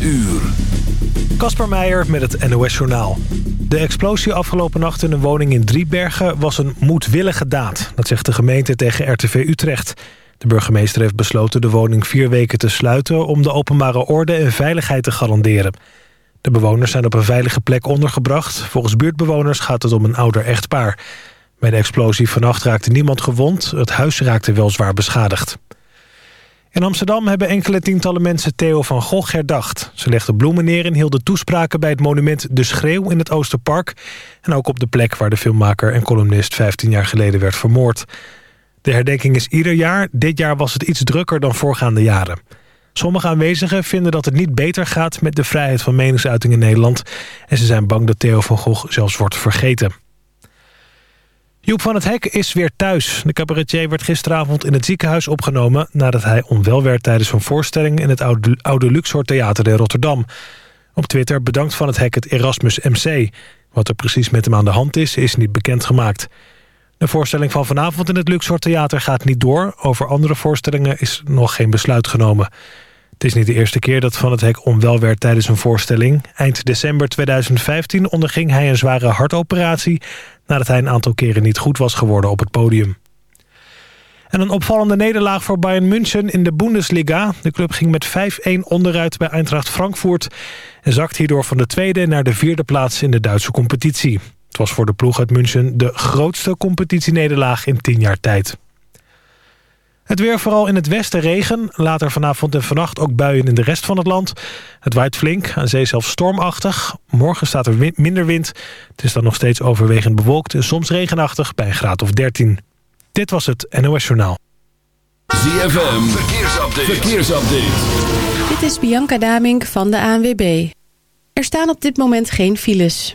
uur. Kasper Meijer met het NOS Journaal. De explosie afgelopen nacht in een woning in Driebergen was een moedwillige daad. Dat zegt de gemeente tegen RTV Utrecht. De burgemeester heeft besloten de woning vier weken te sluiten... om de openbare orde en veiligheid te garanderen. De bewoners zijn op een veilige plek ondergebracht. Volgens buurtbewoners gaat het om een ouder echtpaar. Bij de explosie vannacht raakte niemand gewond. Het huis raakte wel zwaar beschadigd. In Amsterdam hebben enkele tientallen mensen Theo van Gogh herdacht. Ze legden bloemen neer en hielden toespraken bij het monument De Schreeuw in het Oosterpark... en ook op de plek waar de filmmaker en columnist 15 jaar geleden werd vermoord. De herdenking is ieder jaar. Dit jaar was het iets drukker dan voorgaande jaren. Sommige aanwezigen vinden dat het niet beter gaat met de vrijheid van meningsuiting in Nederland... en ze zijn bang dat Theo van Gogh zelfs wordt vergeten. Joep van het Hek is weer thuis. De cabaretier werd gisteravond in het ziekenhuis opgenomen... nadat hij onwel werd tijdens een voorstelling... in het oude, Luxor Theater in Rotterdam. Op Twitter bedankt van het Hek het Erasmus MC. Wat er precies met hem aan de hand is, is niet bekendgemaakt. De voorstelling van vanavond in het Luxor Theater gaat niet door. Over andere voorstellingen is nog geen besluit genomen. Het is niet de eerste keer dat Van het Hek onwel werd tijdens een voorstelling. Eind december 2015 onderging hij een zware hartoperatie... nadat hij een aantal keren niet goed was geworden op het podium. En een opvallende nederlaag voor Bayern München in de Bundesliga. De club ging met 5-1 onderuit bij Eintracht Frankfurt... en zakt hierdoor van de tweede naar de vierde plaats in de Duitse competitie. Het was voor de ploeg uit München de grootste competitienederlaag in 10 jaar tijd. Het weer vooral in het westen regen. Later vanavond en vannacht ook buien in de rest van het land. Het waait flink, aan zee zelfs stormachtig. Morgen staat er minder wind. Het is dan nog steeds overwegend bewolkt en soms regenachtig bij een graad of 13. Dit was het NOS Journaal. ZFM, verkeersupdate. verkeersupdate. Dit is Bianca Damink van de ANWB. Er staan op dit moment geen files.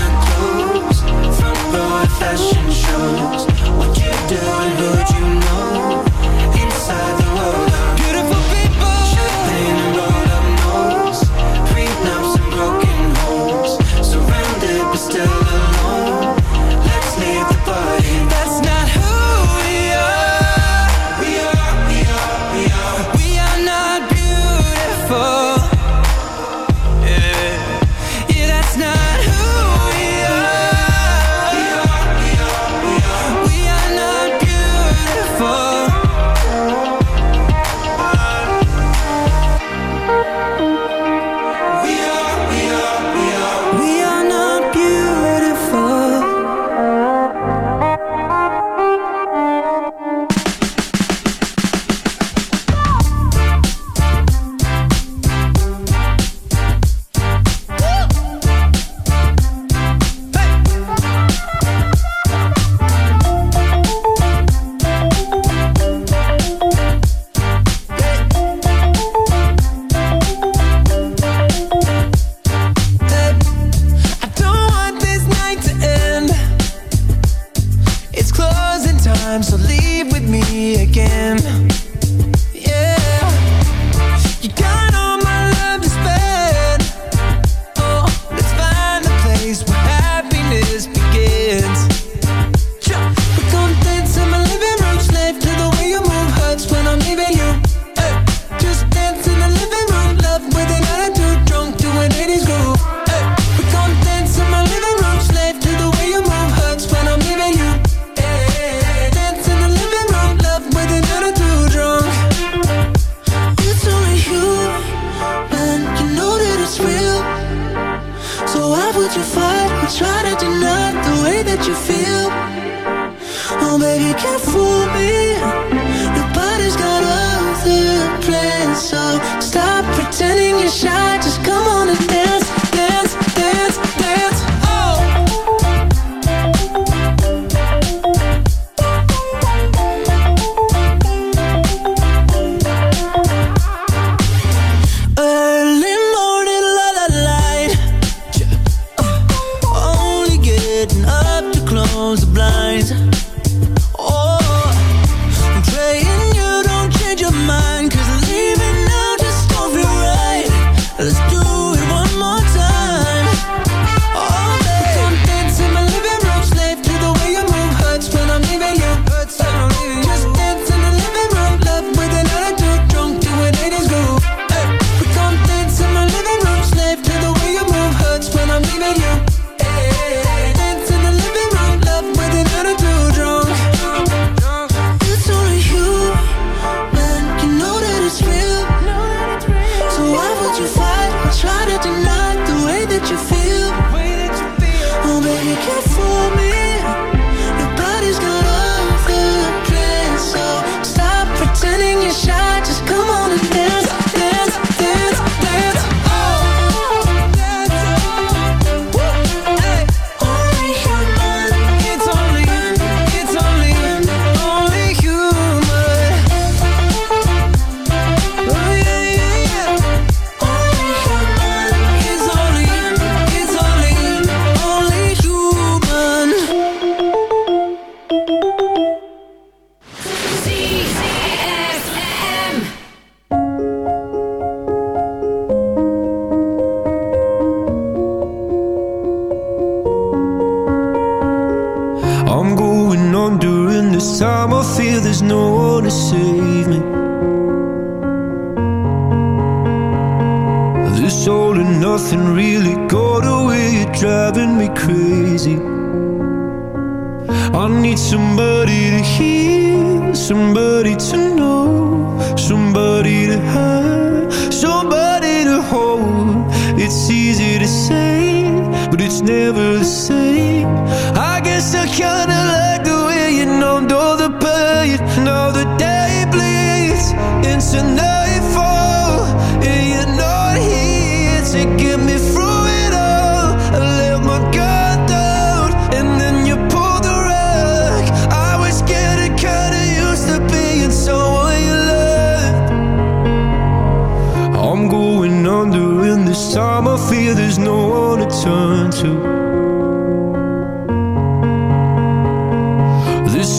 Polaroid fashion shows. What you do and who you again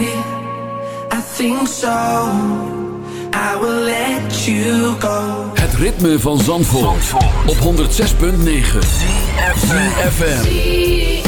It. I think so. I will let you go. Het ritme van Zandvoort, op 106.9 FM.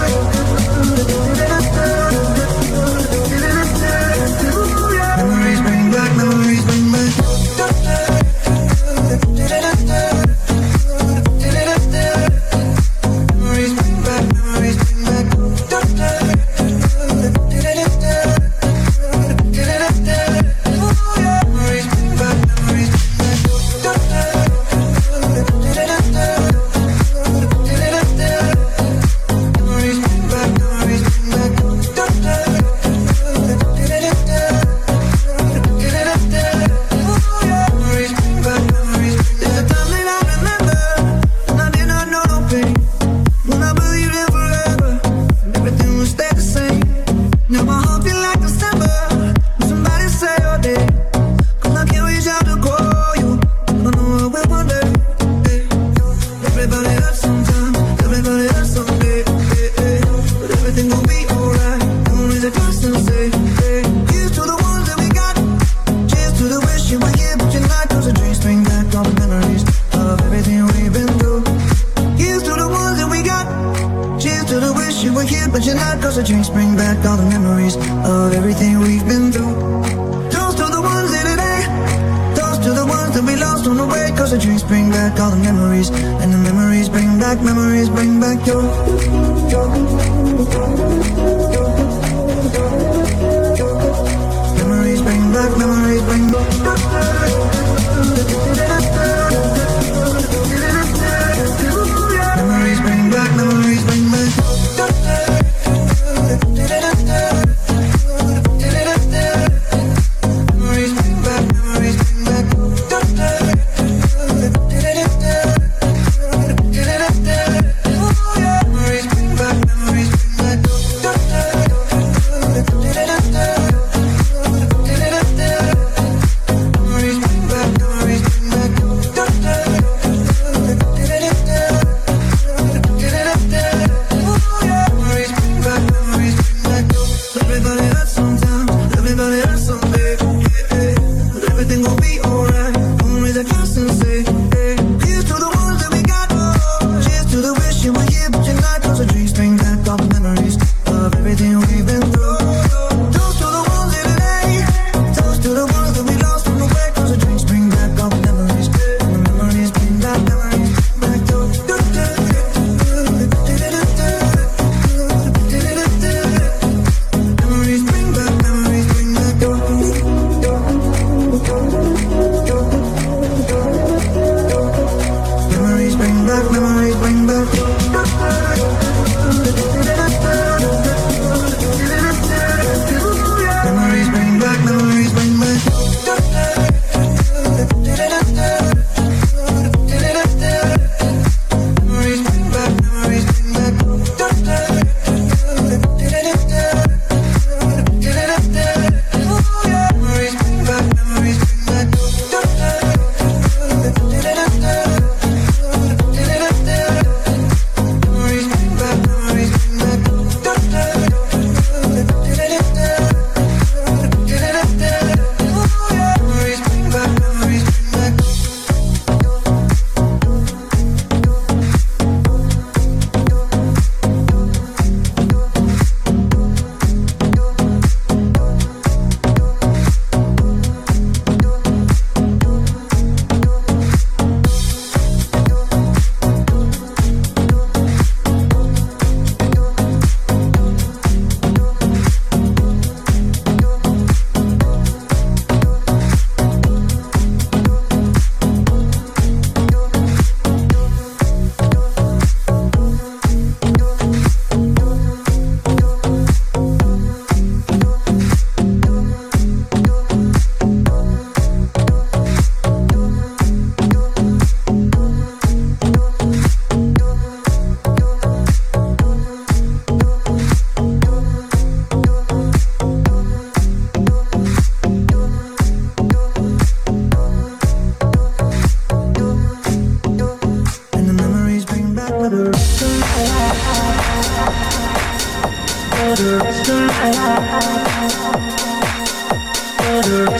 back to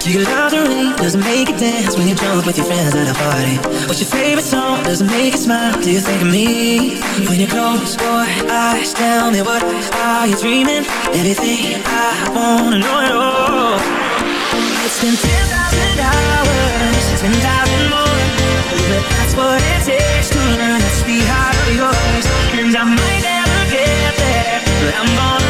Do You love got lottery Does it make you dance when you jump with your friends at a party. What's your favorite song Does it make you smile? Do you think of me when you close your eyes? Tell me what are you dreaming? Everything I wanna know at all. It's been ten thousand hours, ten thousand more, but that's what it takes to learn that sweetheart of yours. And I might never get there, but I'm gonna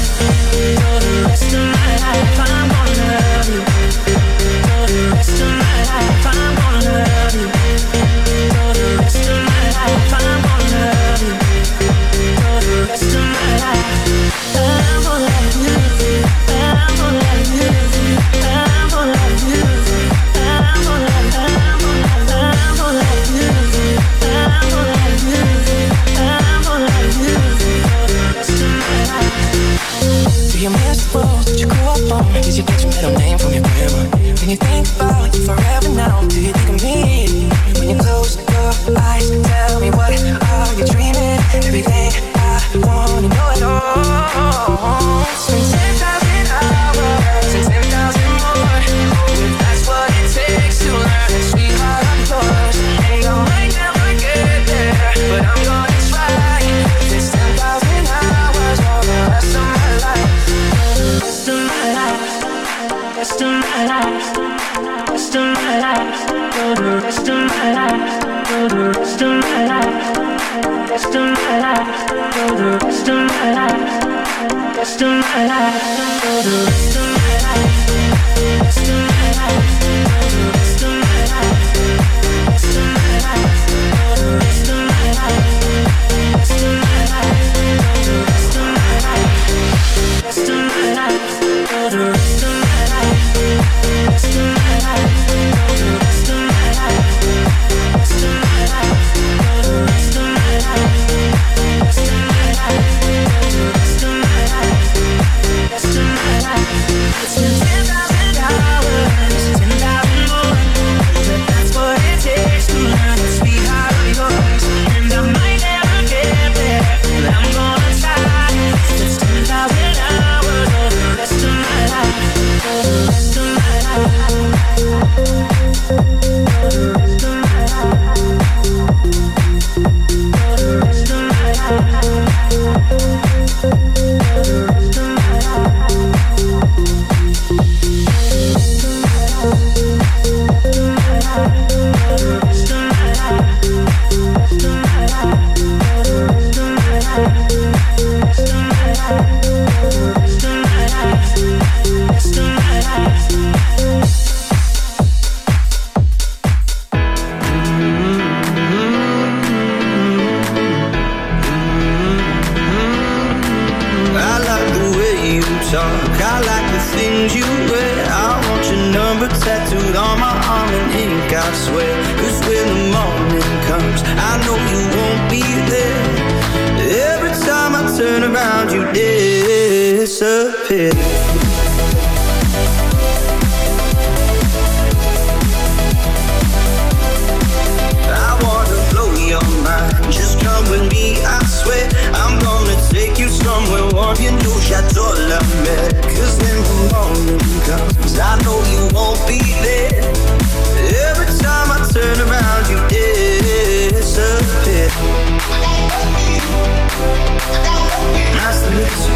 alive. I swear Cause when the morning comes I know you won't be there. Every time I turn around you disappear. I wanna blow your mind. Just come with me, I swear. I'm gonna take you somewhere warm. La mer Cause when the morning comes I know you won't be there turn around, you disappear. Nice to meet you.